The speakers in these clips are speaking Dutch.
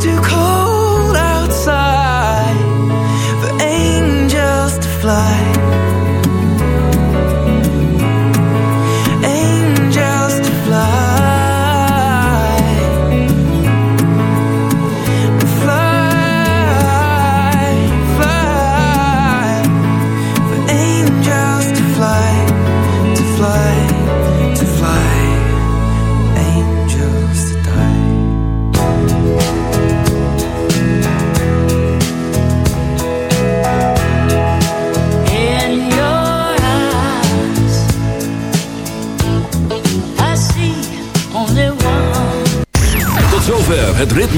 too cold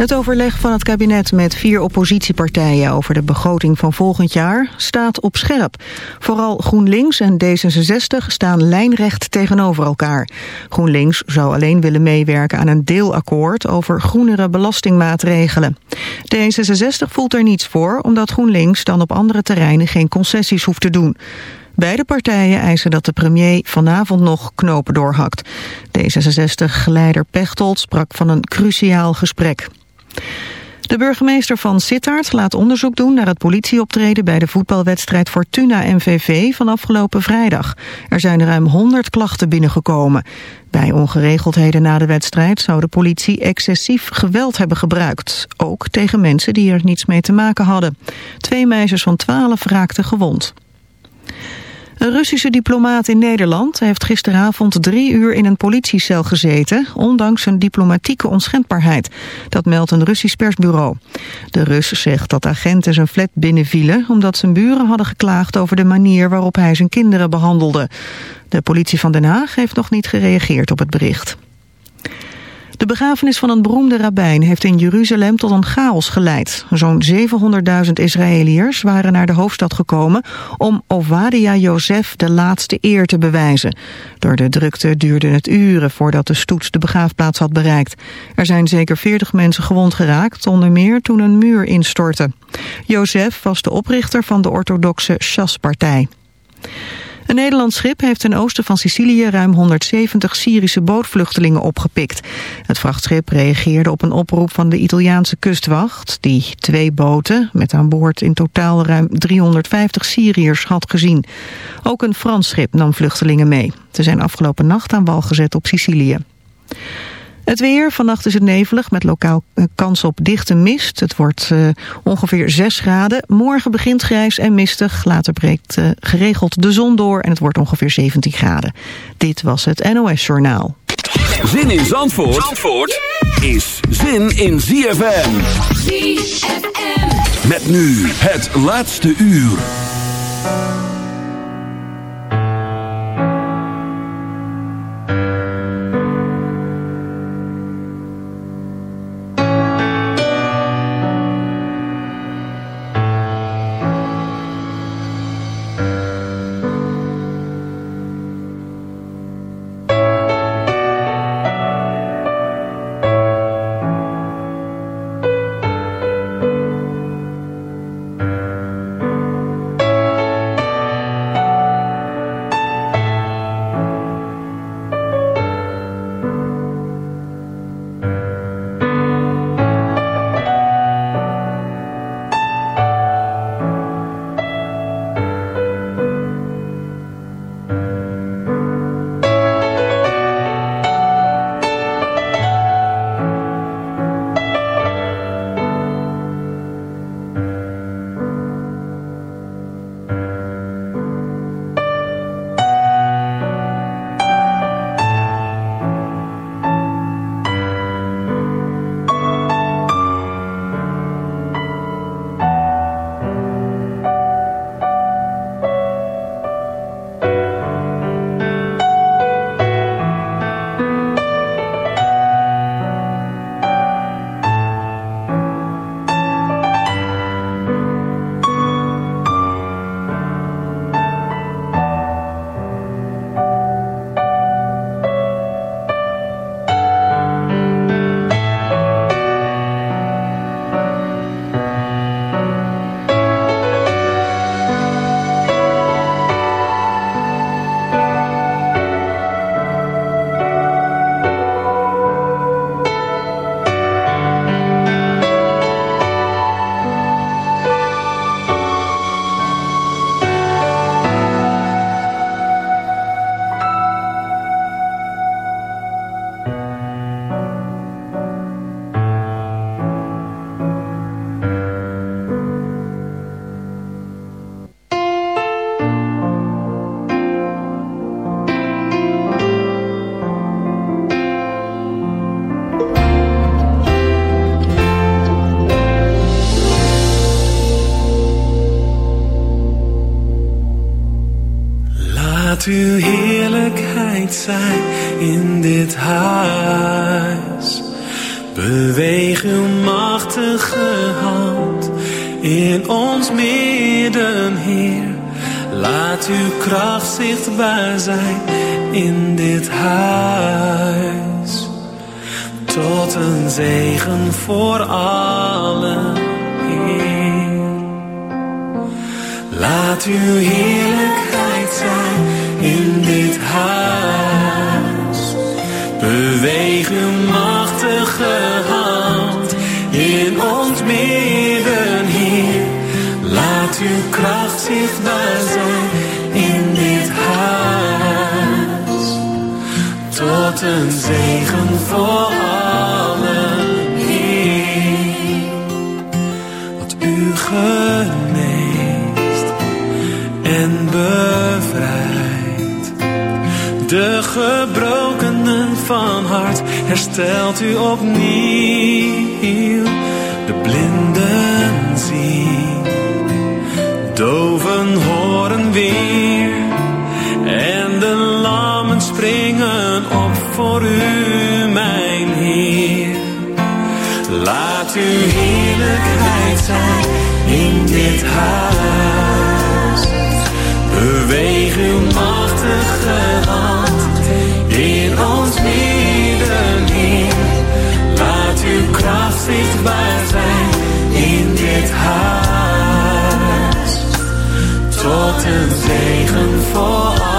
Het overleg van het kabinet met vier oppositiepartijen over de begroting van volgend jaar staat op scherp. Vooral GroenLinks en D66 staan lijnrecht tegenover elkaar. GroenLinks zou alleen willen meewerken aan een deelakkoord over groenere belastingmaatregelen. D66 voelt er niets voor omdat GroenLinks dan op andere terreinen geen concessies hoeft te doen. Beide partijen eisen dat de premier vanavond nog knopen doorhakt. D66-leider Pechtold sprak van een cruciaal gesprek. De burgemeester van Sittard laat onderzoek doen naar het politieoptreden bij de voetbalwedstrijd Fortuna-MVV van afgelopen vrijdag. Er zijn ruim 100 klachten binnengekomen. Bij ongeregeldheden na de wedstrijd zou de politie excessief geweld hebben gebruikt. Ook tegen mensen die er niets mee te maken hadden. Twee meisjes van 12 raakten gewond. Een Russische diplomaat in Nederland heeft gisteravond drie uur in een politiecel gezeten, ondanks zijn diplomatieke onschendbaarheid. Dat meldt een Russisch persbureau. De Rus zegt dat agenten zijn flat binnenvielen omdat zijn buren hadden geklaagd over de manier waarop hij zijn kinderen behandelde. De politie van Den Haag heeft nog niet gereageerd op het bericht. De begrafenis van een beroemde rabbijn heeft in Jeruzalem tot een chaos geleid. Zo'n 700.000 Israëliërs waren naar de hoofdstad gekomen om Ovadia Jozef de laatste eer te bewijzen. Door de drukte duurde het uren voordat de stoet de begraafplaats had bereikt. Er zijn zeker 40 mensen gewond geraakt, onder meer toen een muur instortte. Jozef was de oprichter van de orthodoxe Shas-partij. Een Nederlands schip heeft ten oosten van Sicilië ruim 170 Syrische bootvluchtelingen opgepikt. Het vrachtschip reageerde op een oproep van de Italiaanse kustwacht... die twee boten met aan boord in totaal ruim 350 Syriërs had gezien. Ook een Frans schip nam vluchtelingen mee. Ze zijn afgelopen nacht aan wal gezet op Sicilië. Het weer, vannacht is het nevelig met lokaal eh, kans op dichte mist. Het wordt uh, ongeveer 6 graden. Morgen begint grijs en mistig. Later breekt uh, geregeld de zon door en het wordt ongeveer 17 graden. Dit was het NOS Journaal. Zin in Zandvoort, Zandvoort is zin in ZFM. ZFM. Met nu het laatste uur. het huis. Beweeg uw machtige hand in ons midden in. Laat uw kracht zichtbaar zijn in dit huis. Tot een zegen voor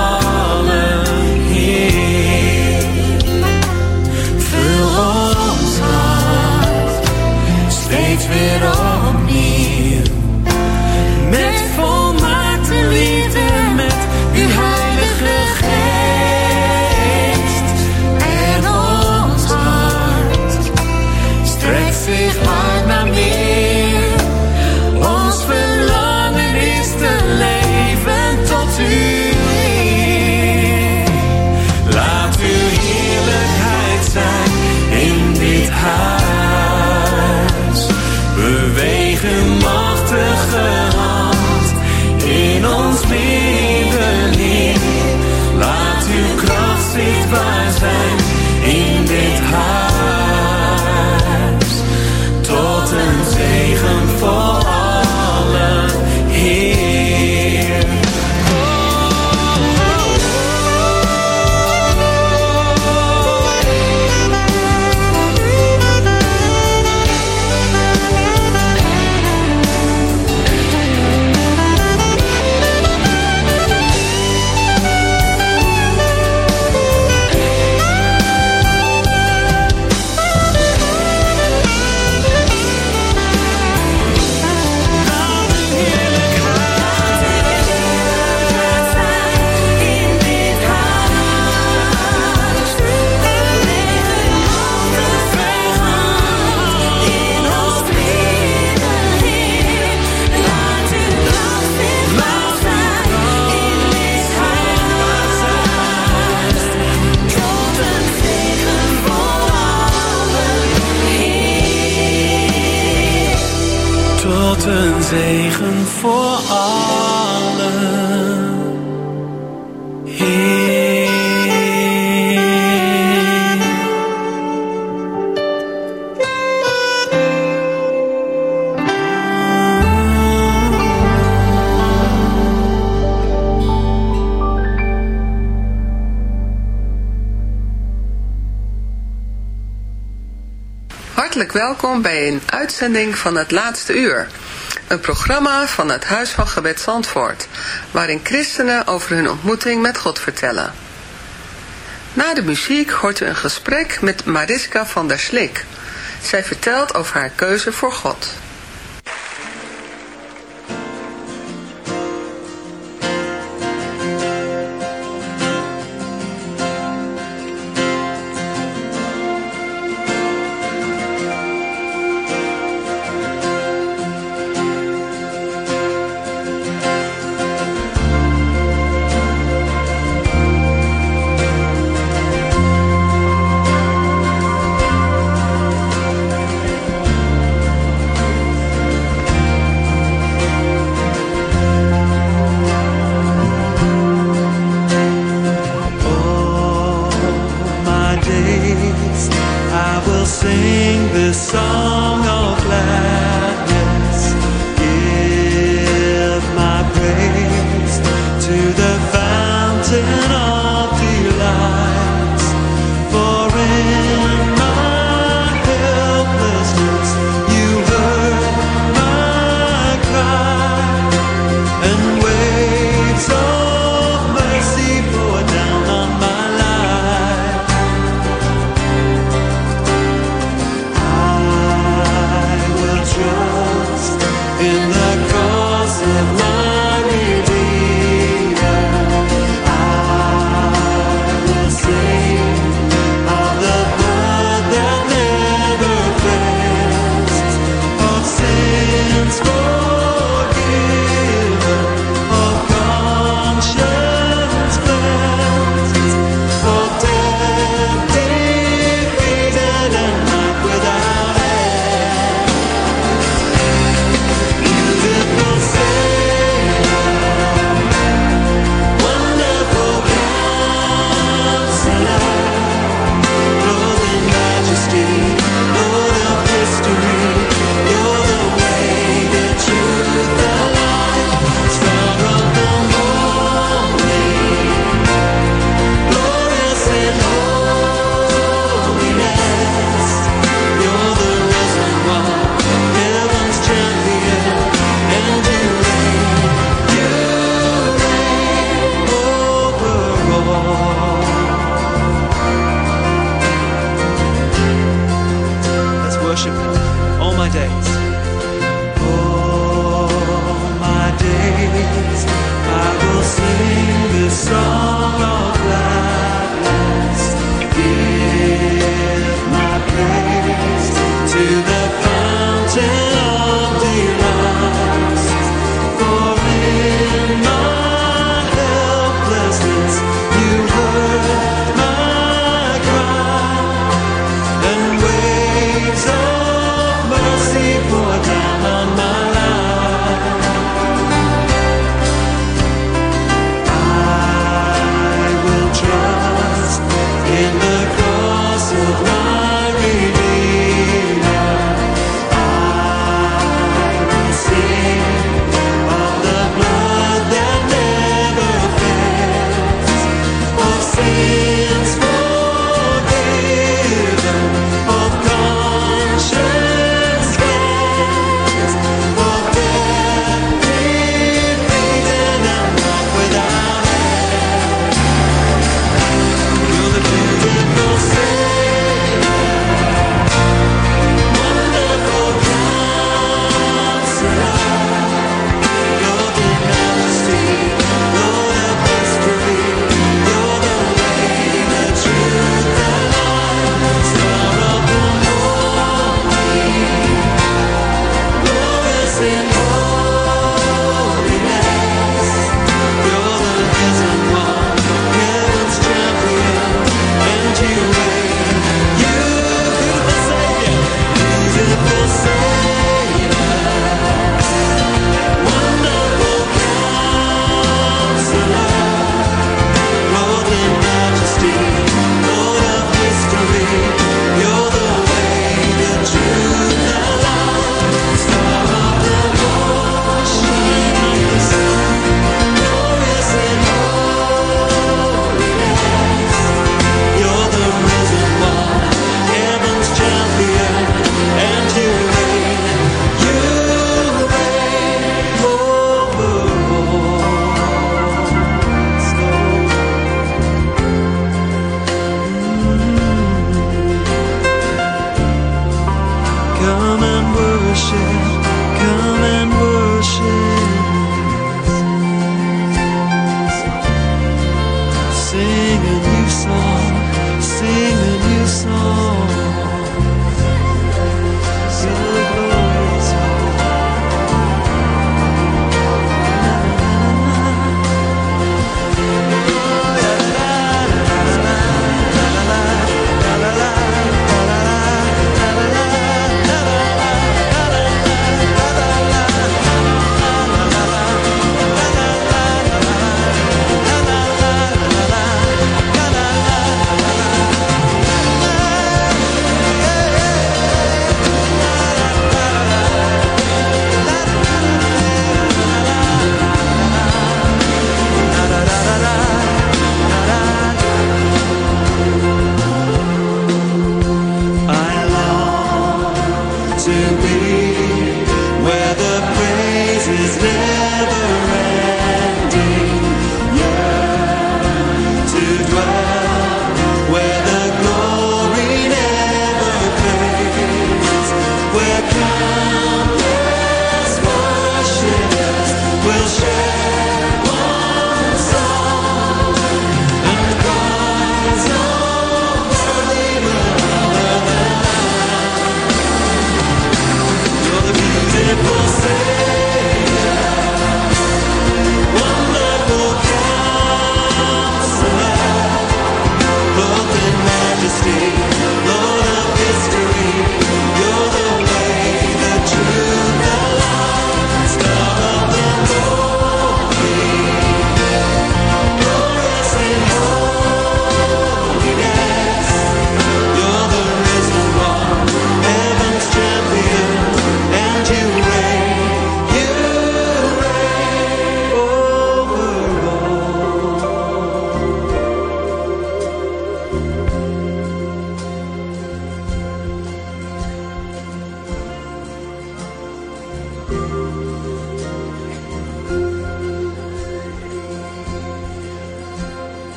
bij een uitzending van het laatste uur. Een programma van het Huis van Gebed Zandvoort, waarin christenen over hun ontmoeting met God vertellen. Na de muziek hoort u een gesprek met Mariska van der Slik. Zij vertelt over haar keuze voor God.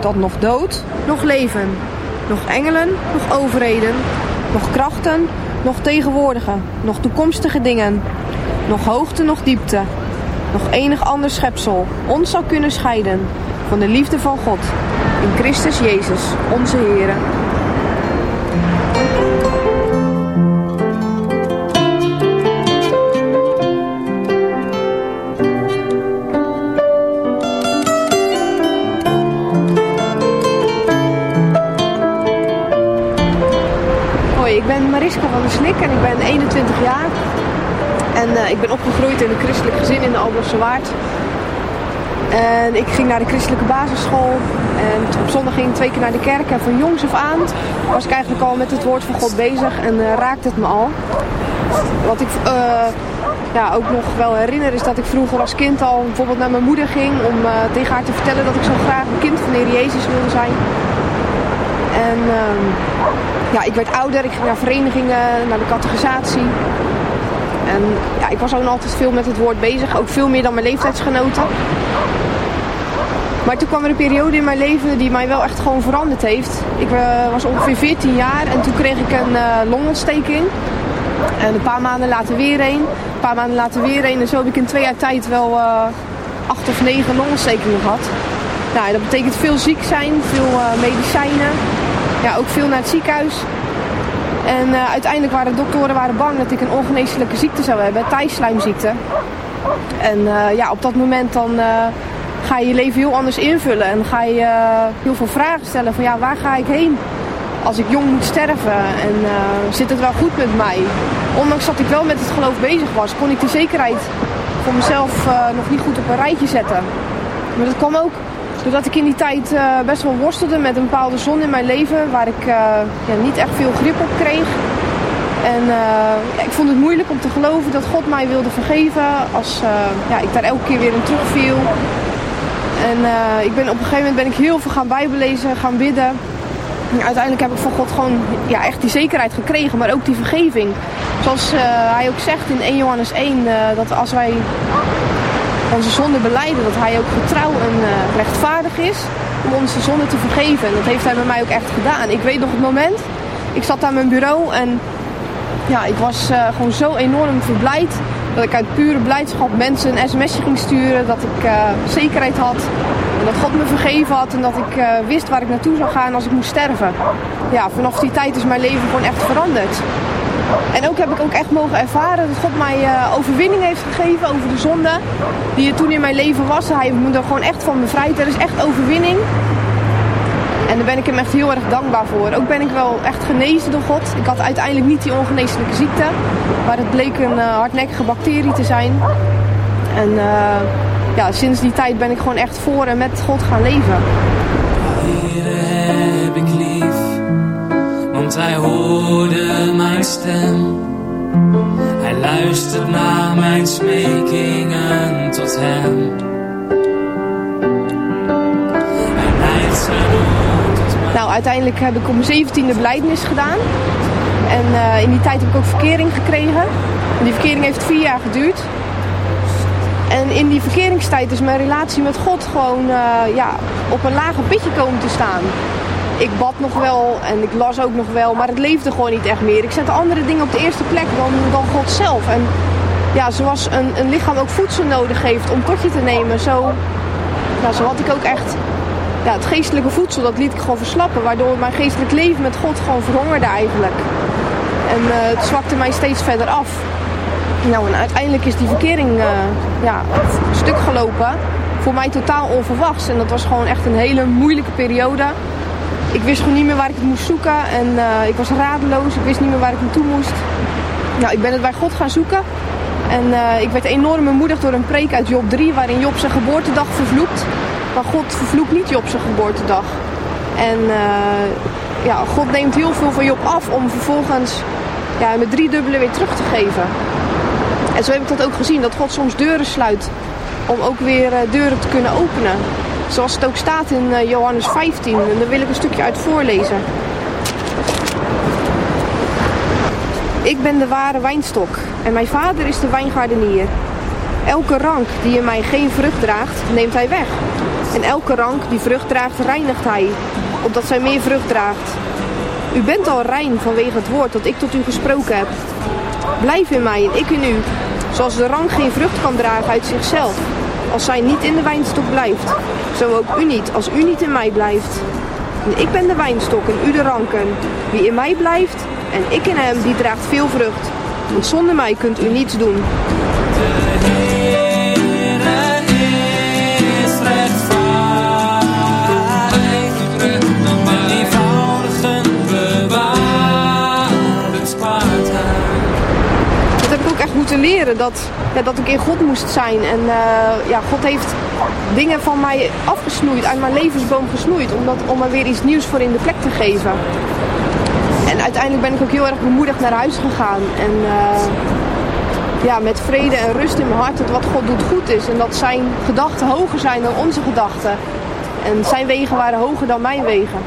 Dat nog dood, nog leven, nog engelen, nog overheden, nog krachten, nog tegenwoordige, nog toekomstige dingen, nog hoogte, nog diepte, nog enig ander schepsel ons zou kunnen scheiden van de liefde van God in Christus Jezus, onze Heer. Mariska van der Slik en ik ben 21 jaar. En eh, ik ben opgegroeid in een christelijk gezin in de Alblasse Waard. En ik ging naar de christelijke basisschool. En op zondag ging ik twee keer naar de kerk. En van jongs af aan was ik eigenlijk al met het woord van God bezig. En eh, raakte het me al. Wat ik eh, ja, ook nog wel herinner is dat ik vroeger als kind al bijvoorbeeld naar mijn moeder ging. Om tegen haar te vertellen dat ik zo graag een kind van de Heer Jezus wilde zijn. En ehm, ja, ik werd ouder. Ik ging naar verenigingen, naar de categorisatie. En ja, ik was ook altijd veel met het woord bezig. Ook veel meer dan mijn leeftijdsgenoten. Maar toen kwam er een periode in mijn leven die mij wel echt gewoon veranderd heeft. Ik eh, was ongeveer 14 jaar en toen kreeg ik een eh, longontsteking. En een paar maanden later weer een. Een paar maanden later weer een. En zo heb ik in twee jaar tijd wel eh, acht of negen longontstekingen gehad. Nou, dat betekent veel ziek zijn, veel medicijnen. Ja, ook veel naar het ziekenhuis. En eh, uiteindelijk waren de doktoren waren bang dat ik een ongeneeslijke ziekte zou hebben, tijdslijmziekte. En eh, ja, op dat moment dan eh, ga je je leven heel anders invullen. En ga je heel veel vragen stellen van ja, waar ga ik heen? Als ik jong moet sterven en zit het wel goed met mij? Ondanks dat ik wel met het geloof bezig was, kon ik die zekerheid voor mezelf nog niet goed op een rijtje zetten. Maar dat kwam ook doordat ik in die tijd eh, best wel worstelde met een bepaalde zon in mijn leven waar ik eh, ja, niet echt veel grip op kreeg. En eh, ik vond het moeilijk om te geloven dat God mij wilde vergeven als ja, ik daar elke keer weer in terugviel. En ik ben, op een gegeven moment ben ik heel veel gaan bijbelezen, gaan bidden. En uiteindelijk heb ik van God gewoon ja, echt die zekerheid gekregen, maar ook die vergeving. Zoals hij ook zegt in 1 Johannes 1, eh, dat als wij onze zonde beleiden, dat hij ook getrouw en eh, rechtvaardig is om onze zonde te vergeven. En dat heeft hij met mij ook echt gedaan. Ik weet nog het moment, ik zat aan mijn bureau en ja, ik was eh, gewoon zo enorm verblijd dat ik uit pure blijdschap mensen een sms'je ging sturen, dat ik eh, zekerheid had en dat God me vergeven had en dat ik wist waar ik naartoe zou gaan als ik moest sterven. Ja, vanaf die tijd is mijn leven gewoon echt veranderd. En ook heb ik ook echt mogen ervaren dat God mij eh, overwinning heeft gegeven over de zonde die er toen in mijn leven was. Hij me er gewoon echt van bevrijd. Er is echt overwinning. En daar ben ik hem echt heel erg dankbaar voor. Ook ben ik wel echt genezen door God. Ik had uiteindelijk niet die ongeneeslijke ziekte. Maar het bleek een eh, hardnekkige bacterie te zijn. En eh, ja, sinds die tijd ben ik gewoon echt voor en met God gaan leven. Want hij hoorde mijn stem. Hij luistert naar mijn smekingen tot hem. Hij leidt. Nou, uiteindelijk heb ik mijn zeventiende belijdenis gedaan. En eh, in die tijd heb ik ook verkering gekregen. En die verkering heeft vier jaar geduurd. En in die verkeringstijd is mijn relatie met God gewoon eh, ja, op een lager pitje komen te staan. Ik bad nog wel en ik las ook nog wel, maar het leefde gewoon niet echt meer. Ik zette andere dingen op de eerste plek dan, dan God zelf. En ja, zoals een, een lichaam ook voedsel nodig heeft om tot je te nemen, zo, had ik ook echt ja, het geestelijke voedsel, dat liet ik gewoon verslappen. Waardoor mijn geestelijk leven met God gewoon verhongerde eigenlijk. En eh, het zwakte mij steeds verder af. Nou, en uiteindelijk is die verkering eh, ja, stuk gelopen. Voor mij totaal onverwachts. En dat was gewoon echt een hele moeilijke periode. Ik wist gewoon niet meer waar ik het moest zoeken. En eh, ik was radeloos. Ik wist niet meer waar ik naartoe moest. Nou, ik ben het bij God gaan zoeken. En eh, ik werd enorm bemoedigd door een preek uit Job 3... waarin Job zijn geboortedag vervloekt. Maar God vervloekt niet Job zijn geboortedag. En eh, ja, God neemt heel veel van Job af om vervolgens ja, met drie dubbele weer terug te geven. En zo heb ik dat ook gezien, dat God soms deuren sluit om ook weer deuren te kunnen openen. Zoals het ook staat in eh, Johannes 15. En daar wil ik een stukje uit voorlezen. Ik ben de ware wijnstok en mijn vader is de wijngaardenier. Elke rank die in mij geen vrucht draagt, neemt hij weg. En elke rank die vrucht draagt, reinigt hij, opdat zij meer vrucht draagt. U bent al rein vanwege het woord dat ik tot u gesproken heb. Blijf in mij en ik in u. Zoals de rank geen vrucht kan dragen uit zichzelf, als zij niet in de wijnstok blijft. Zo ook u niet, als u niet in mij blijft. En ik ben de wijnstok en u de ranken. Wie in mij blijft en ik in hem, die draagt veel vrucht. Want zonder mij kunt u niets doen. Moeten leren, dat, ja, dat ik in God moest zijn. En eh, ja, God heeft dingen van mij afgesnoeid, uit mijn levensboom gesnoeid, om, dat, om er weer iets nieuws voor in de plek te geven. En uiteindelijk ben ik ook heel erg bemoedigd naar huis gegaan. En eh, ja, met vrede en rust in mijn hart dat wat God doet goed is. En dat zijn gedachten hoger zijn dan onze gedachten. En zijn wegen waren hoger dan mijn wegen.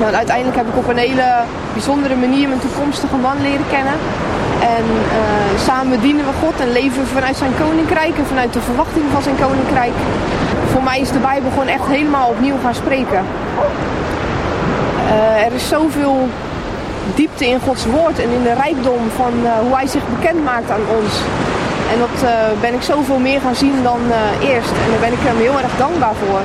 Nou, uiteindelijk heb ik op een hele bijzondere manier mijn toekomstige man leren kennen. En eh, samen dienen we God en leven vanuit zijn koninkrijk en vanuit de verwachting van zijn koninkrijk. Voor mij is de Bijbel gewoon echt helemaal opnieuw gaan spreken. Eh, er is zoveel diepte in Gods woord en in de rijkdom van eh, hoe hij zich bekend maakt aan ons. En dat ben ik zoveel meer gaan zien dan eerst. En daar ben ik hem heel erg dankbaar voor.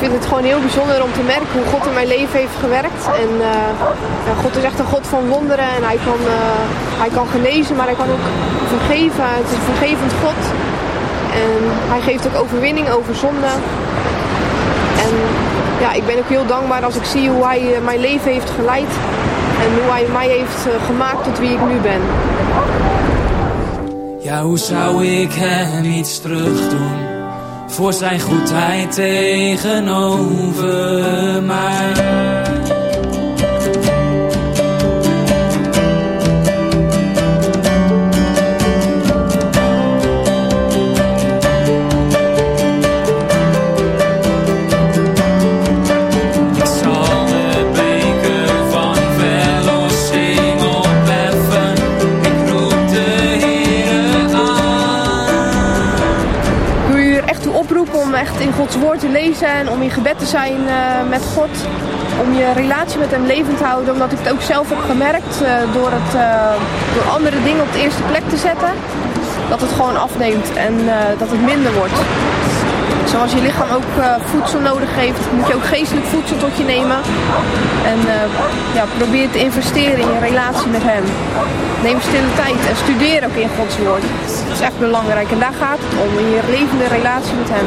Ik vind het gewoon heel bijzonder om te merken hoe God in mijn leven heeft gewerkt. En eh, God is echt een God van wonderen en hij kan, eh, hij kan genezen, maar hij kan ook vergeven. Het is een vergevend God. En hij geeft ook overwinning over zonde. En ja, ik ben ook heel dankbaar als ik zie hoe hij eh, mijn leven heeft geleid. En hoe hij mij heeft gemaakt tot wie ik nu ben. Ja, hoe zou ik hem iets terug doen voor zijn goedheid tegenover mij? Gods woord te lezen en om in gebed te zijn eh, met God. Om je relatie met hem levend te houden. Omdat ik het ook zelf heb gemerkt eh, door, het, eh, door andere dingen op de eerste plek te zetten. Dat het gewoon afneemt en dat het minder wordt. Zoals je lichaam ook eh, voedsel nodig heeft, moet je ook geestelijk voedsel tot je nemen. En eh, ja, probeer te investeren in je relatie met hem. Neem stille tijd en studeer ook in Gods woord. Dat is echt belangrijk en daar gaat het om, in je levende relatie met hem.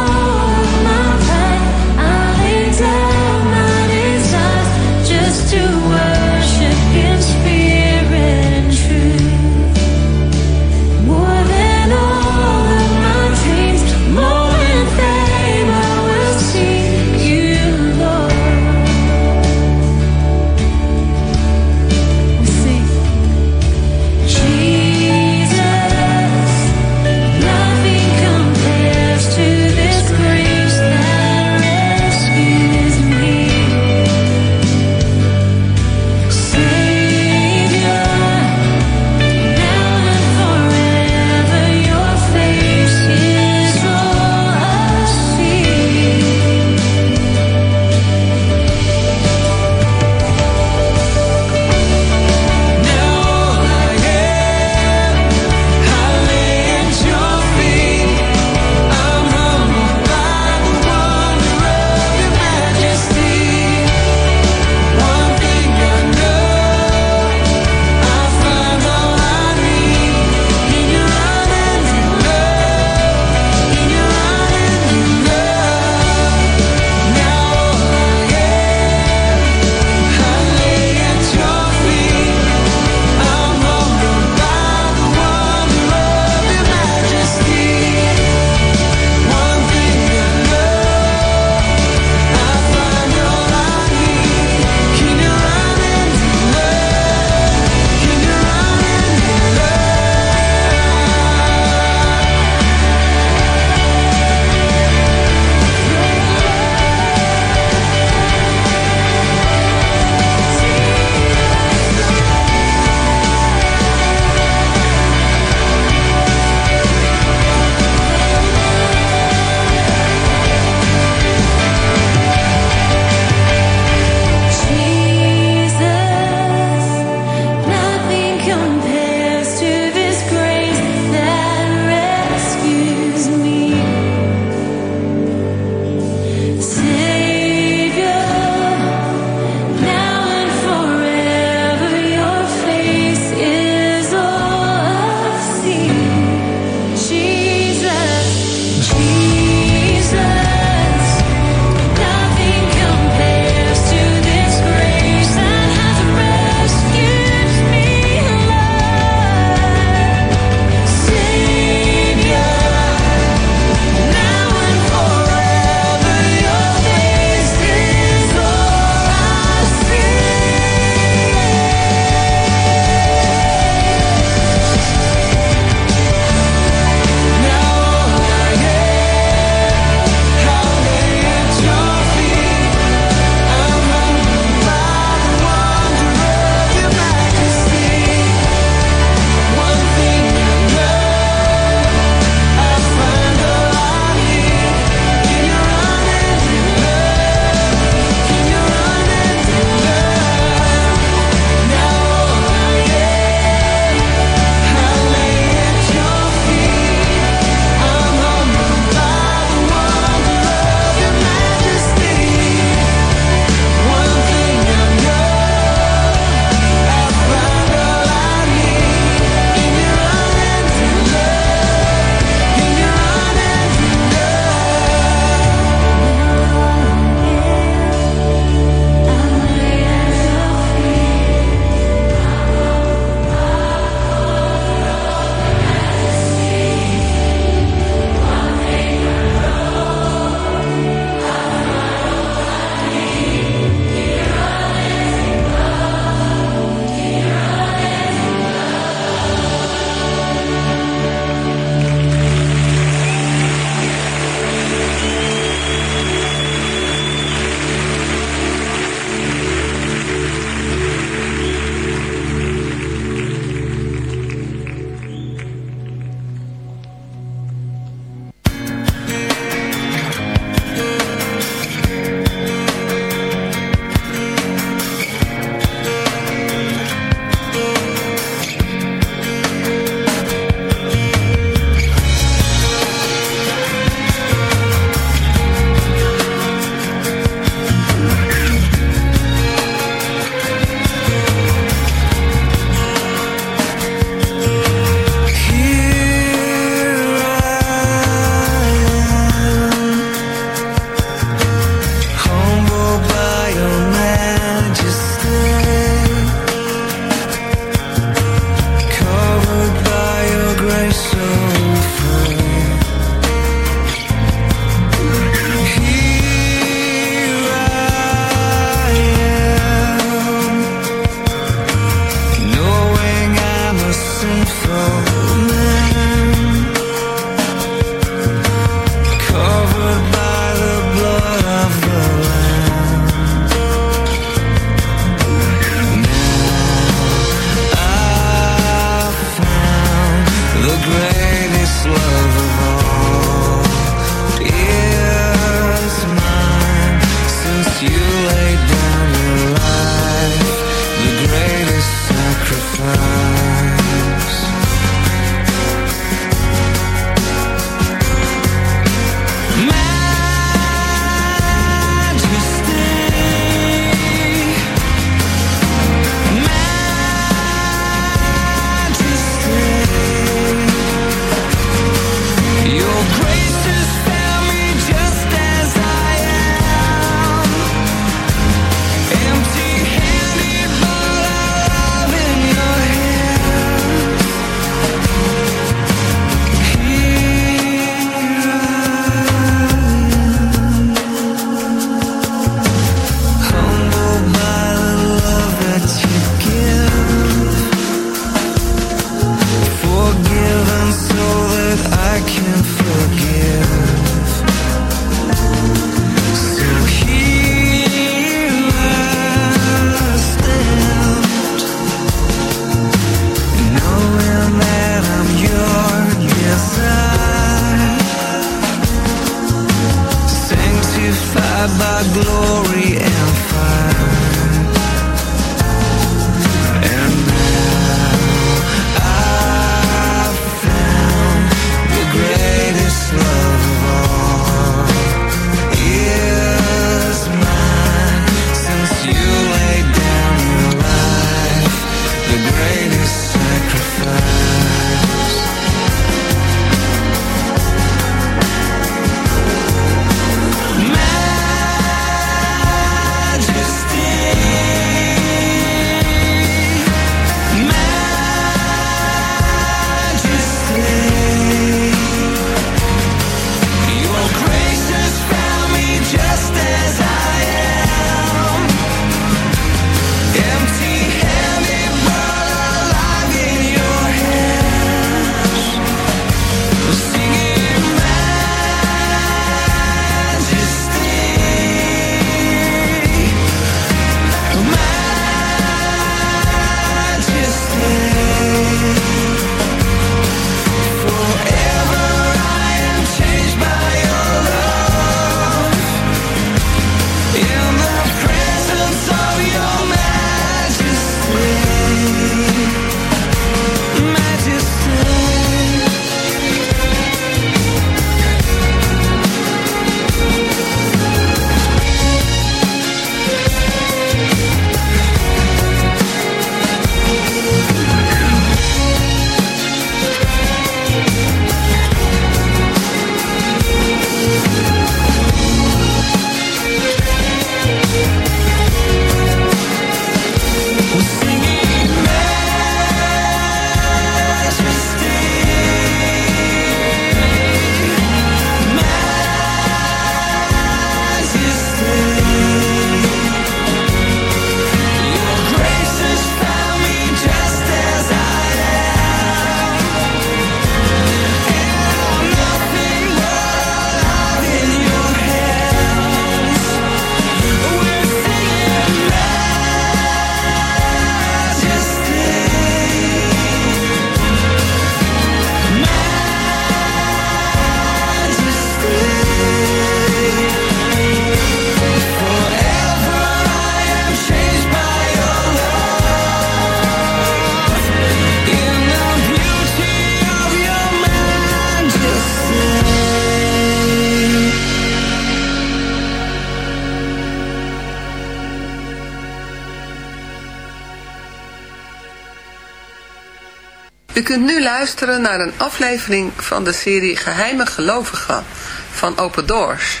Nu luisteren naar een aflevering van de serie Geheime Gelovigen van Open Doors.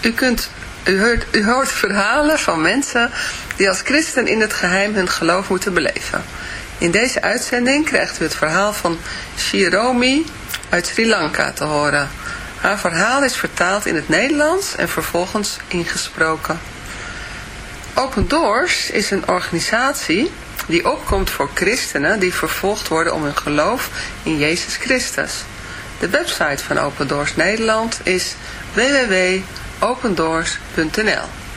U, kunt, u, hoort, u hoort verhalen van mensen die als christen in het geheim hun geloof moeten beleven. In deze uitzending krijgt u het verhaal van Shiromi uit Sri Lanka te horen. Haar verhaal is vertaald in het Nederlands en vervolgens ingesproken. Open Doors is een organisatie die opkomt voor christenen die vervolgd worden om hun geloof in Jezus Christus. De website van Open Doors Nederland is www.opendoors.nl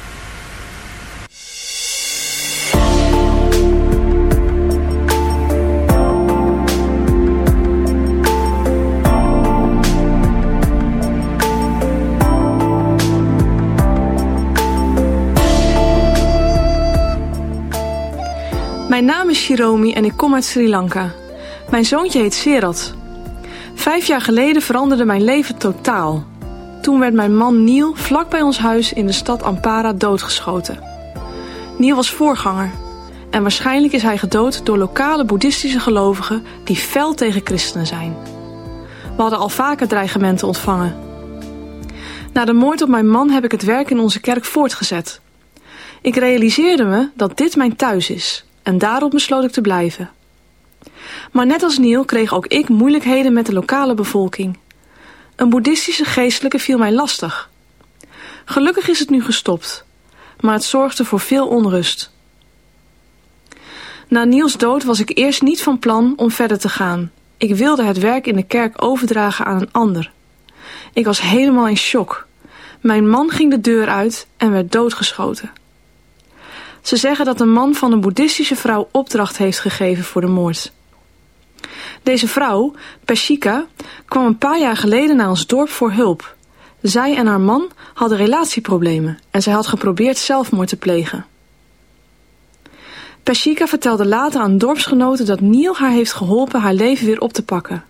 Mijn naam is Shiromi en ik kom uit Sri Lanka. Mijn zoontje heet Serat. Vijf jaar geleden veranderde mijn leven totaal. Toen werd mijn man Neil vlak bij ons huis in de stad Ampara doodgeschoten. Neil was voorganger en waarschijnlijk is hij gedood door lokale boeddhistische gelovigen die fel tegen christenen zijn. We hadden al vaker dreigementen ontvangen. Na de moord op mijn man heb ik het werk in onze kerk voortgezet. Ik realiseerde me dat dit mijn thuis is en daarop besloot ik te blijven. Maar net als Neil kreeg ook ik moeilijkheden met de lokale bevolking. Een boeddhistische geestelijke viel mij lastig. Gelukkig is het nu gestopt, maar het zorgde voor veel onrust. Na Niels dood was ik eerst niet van plan om verder te gaan. Ik wilde het werk in de kerk overdragen aan een ander. Ik was helemaal in shock. Mijn man ging de deur uit en werd doodgeschoten. Ze zeggen dat een man van een boeddhistische vrouw opdracht heeft gegeven voor de moord. Deze vrouw, Peshika, kwam een paar jaar geleden naar ons dorp voor hulp. Zij en haar man hadden relatieproblemen en zij had geprobeerd zelfmoord te plegen. Peshika vertelde later aan dorpsgenoten dat Neil haar heeft geholpen haar leven weer op te pakken.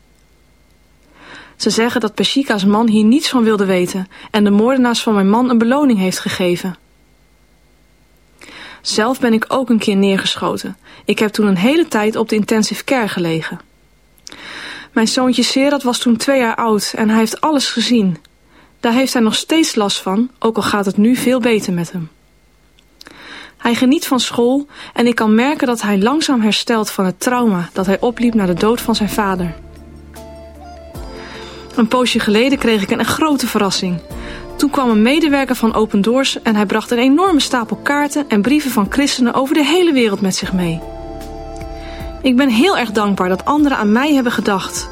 Ze zeggen dat Peshika's man hier niets van wilde weten en de moordenaars van mijn man een beloning heeft gegeven. Zelf ben ik ook een keer neergeschoten. Ik heb toen een hele tijd op de intensive care gelegen. Mijn zoontje Serat was toen twee jaar oud en hij heeft alles gezien. Daar heeft hij nog steeds last van, ook al gaat het nu veel beter met hem. Hij geniet van school en ik kan merken dat hij langzaam herstelt van het trauma dat hij opliep na de dood van zijn vader. Een poosje geleden kreeg ik een grote verrassing. Toen kwam een medewerker van Open Doors en hij bracht een enorme stapel kaarten en brieven van christenen over de hele wereld met zich mee. Ik ben heel erg dankbaar dat anderen aan mij hebben gedacht.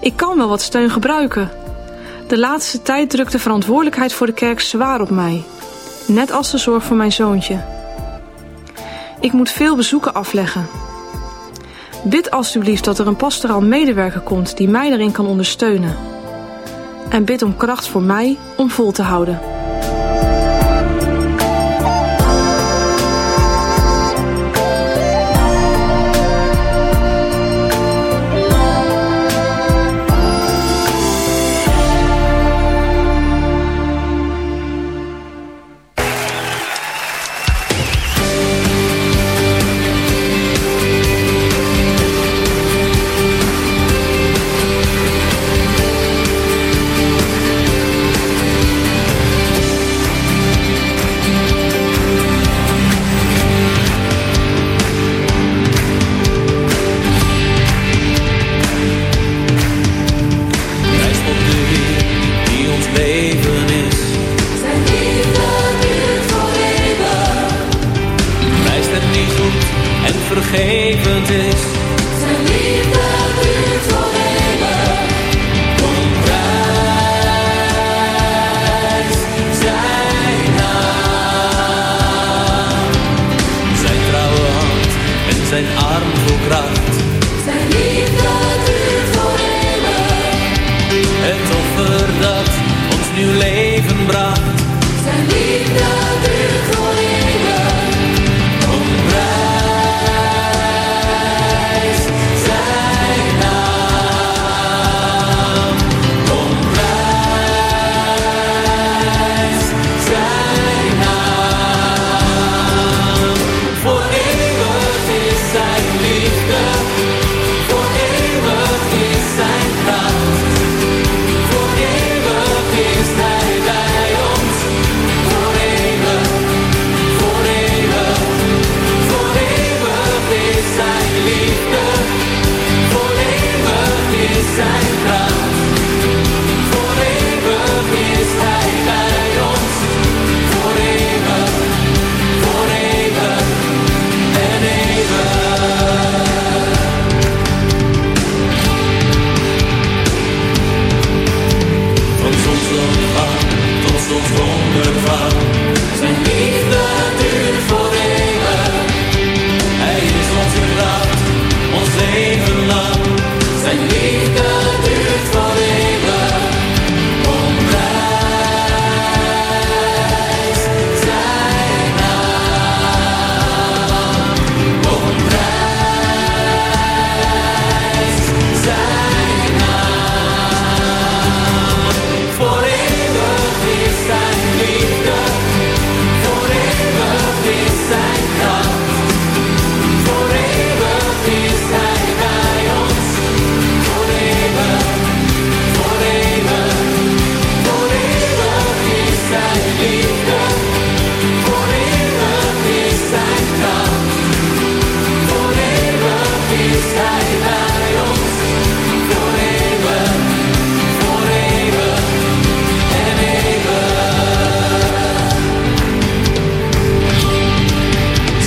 Ik kan wel wat steun gebruiken. De laatste tijd drukt de verantwoordelijkheid voor de kerk zwaar op mij. Net als de zorg voor mijn zoontje. Ik moet veel bezoeken afleggen. Bid alstublieft dat er een pastoraal medewerker komt die mij daarin kan ondersteunen. En bid om kracht voor mij om vol te houden.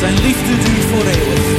Mijn liefde duurt voor eeuwig.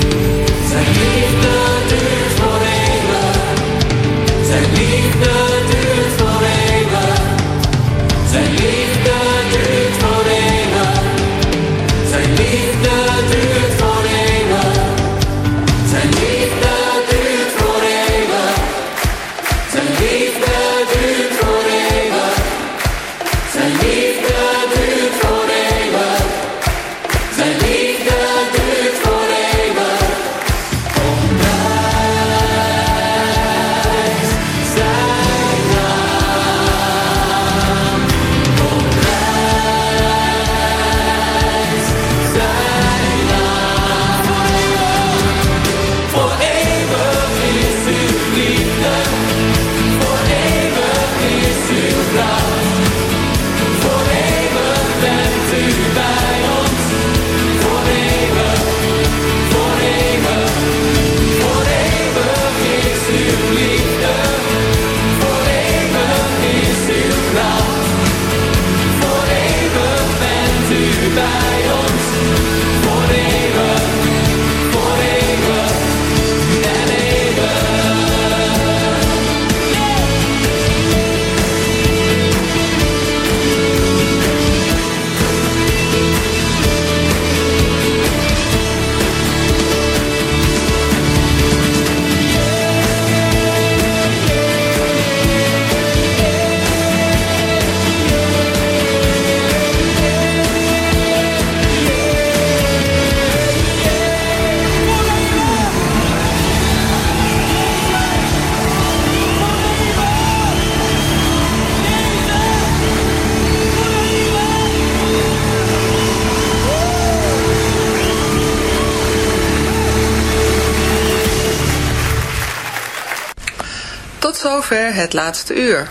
Het laatste uur.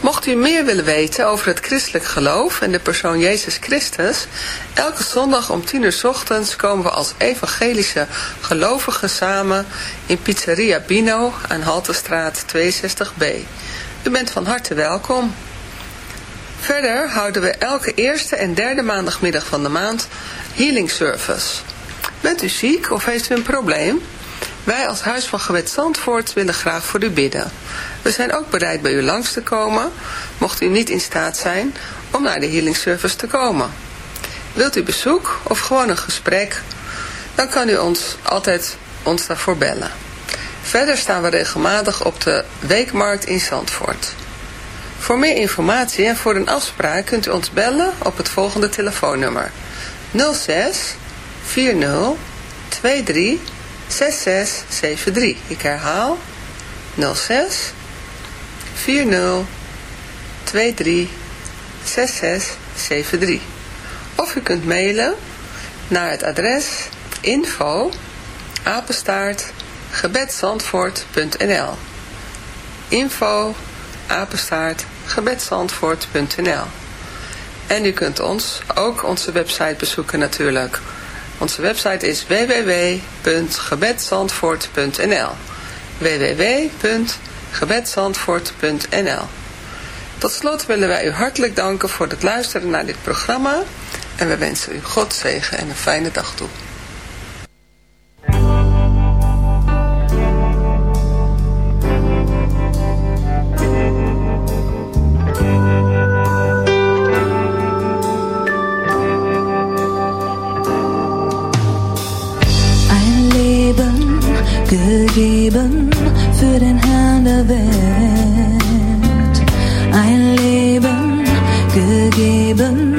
Mocht u meer willen weten over het christelijk geloof en de persoon Jezus Christus, elke zondag om 10 uur ochtends komen we als evangelische gelovigen samen in Pizzeria Bino aan Haltestraat 62b. U bent van harte welkom. Verder houden we elke eerste en derde maandagmiddag van de maand healing service. Bent u ziek of heeft u een probleem? Wij als Huis van Gewet Zandvoort willen graag voor u bidden. We zijn ook bereid bij u langs te komen, mocht u niet in staat zijn om naar de healing service te komen. Wilt u bezoek of gewoon een gesprek? Dan kan u ons altijd ons daarvoor bellen. Verder staan we regelmatig op de Weekmarkt in Zandvoort. Voor meer informatie en voor een afspraak kunt u ons bellen op het volgende telefoonnummer 06 40 23 6673. Ik herhaal 06 40 23 6673. Of u kunt mailen naar het adres info apenstaart gebedsandvoort.nl info apenstaart gebedsandvoort.nl En u kunt ons ook onze website bezoeken natuurlijk. Onze website is www.gebedsandvoort.nl www.gebedsandvoort.nl Tot slot willen wij u hartelijk danken voor het luisteren naar dit programma. En we wensen u God zegen en een fijne dag toe. Gegeben für den Herrn der Welt. Ein Leben gegeben